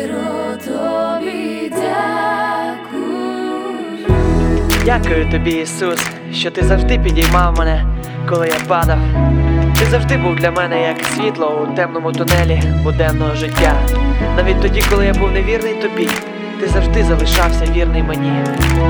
щиро тобі дякую. Дякую тобі, Ісус, що ти завжди підіймав мене, коли я падав. Ти завжди був для мене як світло у темному тунелі буденного життя. Навіть тоді, коли я був невірний тобі, ти завжди залишався вірний мені.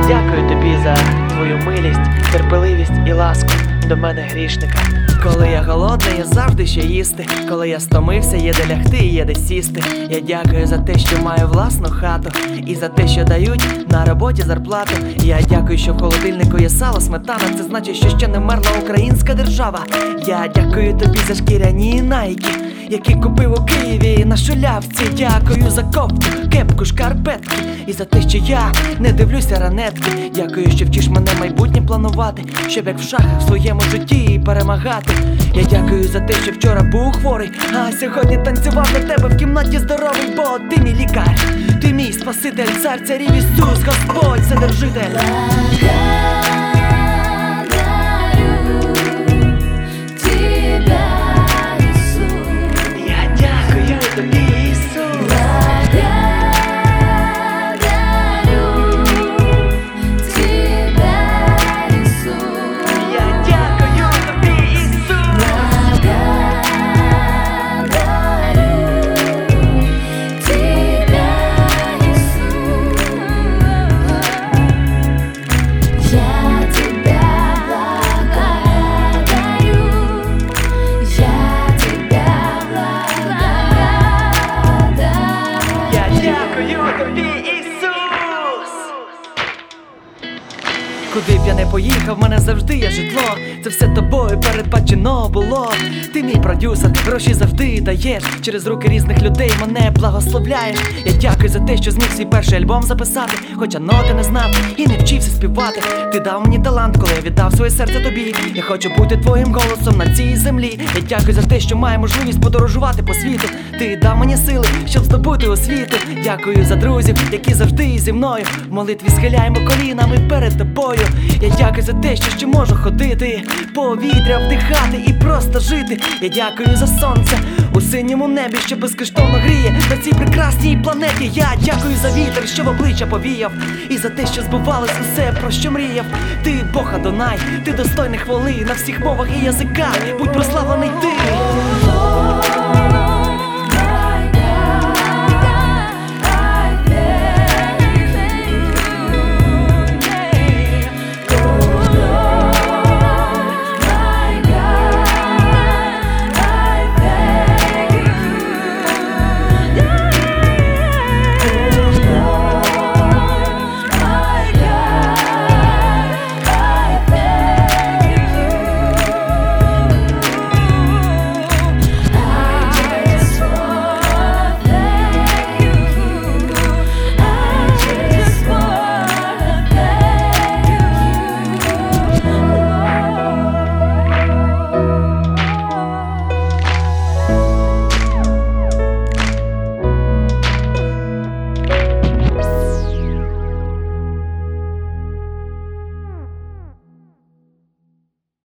Дякую тобі за твою милість, терпеливість і ласку до мене грішника. Коли я голодний, є завжди що їсти. Коли я стомився, є де лягти є де сісти. Я дякую за те, що маю власну хату, і за те, що дають на роботі зарплату. Я дякую, що в холодильнику є сало, сметана. Це значить, що ще не мерла українська держава. Я дякую тобі за шкіряні найки, які купив у Києві на шулявці. Дякую за кофту, кепку, шкарпетки. І за те, що я не дивлюся ранетки. Дякую, що вчиш мене майбутнє планувати, щоб як в шахах в своєму житті перемагати. Я дякую за те, що вчора був хворий, а сьогодні танцював для тебе в кімнаті здоровий, бо ти мій лікар, ти мій спаситель, цар царів Ісус, Господь, Вседержитель. Куди б я не поїхав, в мене завжди є житло. Це все тобою передбачено було. Ти мій продюсер, гроші завжди даєш. Через руки різних людей мене благословляєш. Я дякую за те, що зміг свій перший альбом записати. Хоча ноти не знав і не вчився співати. Ти дав мені талант, коли я віддав своє серце тобі. Я хочу бути твоїм голосом на цій землі. Я дякую за те, що маю можливість подорожувати по світу. Ти дав мені сили, щоб здобути освіту. Дякую за друзів, які завжди зі мною. Молитві схиляємо колінами перед тобою. Я дякую за те, що ще можу ходити, повітря вдихати і просто жити. Я дякую за сонце у синьому небі, що безкоштовно гріє на цій прекрасній планеті. Я дякую за вітер, що в обличчя повіяв, і за те, що збувалось усе, про що мріяв. Ти Бог Адонай, ти достойний хвали на всіх мовах і язиках. Будь прославлений ти.